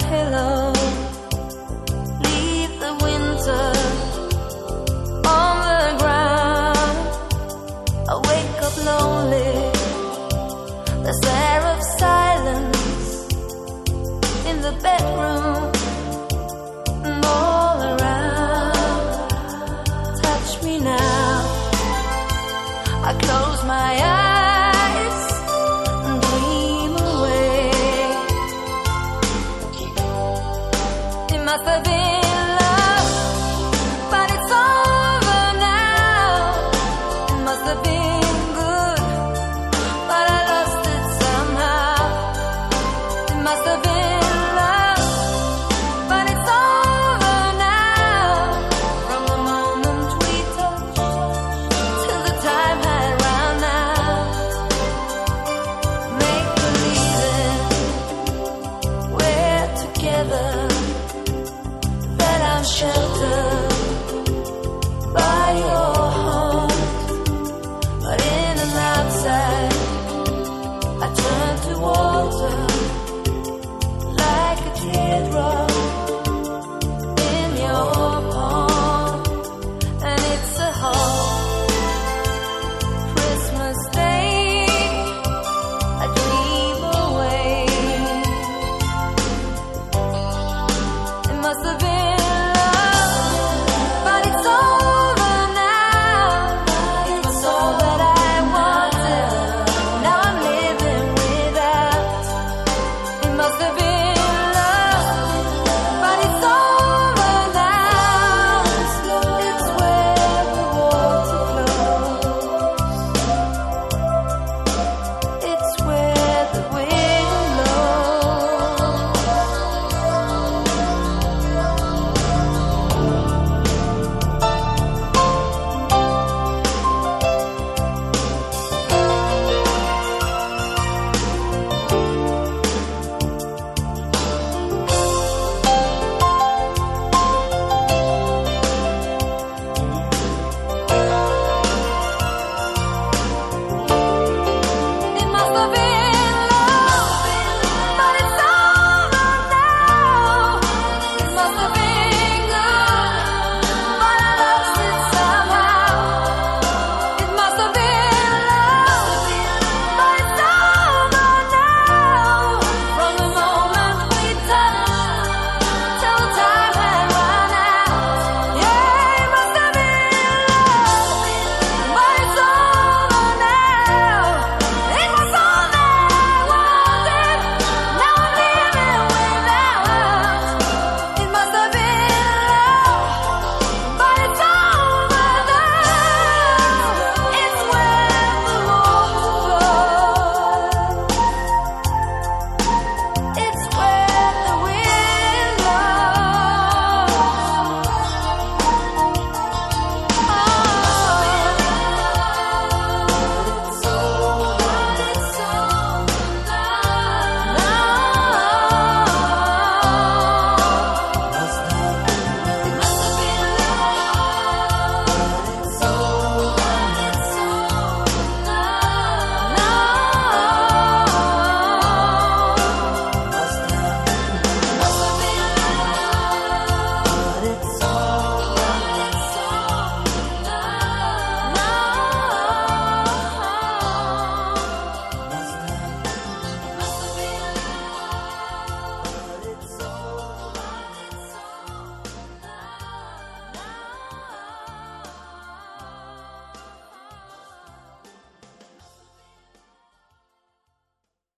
pillow. Leave the winter on the ground. I wake up lonely. Of silence in the bedroom. shelter.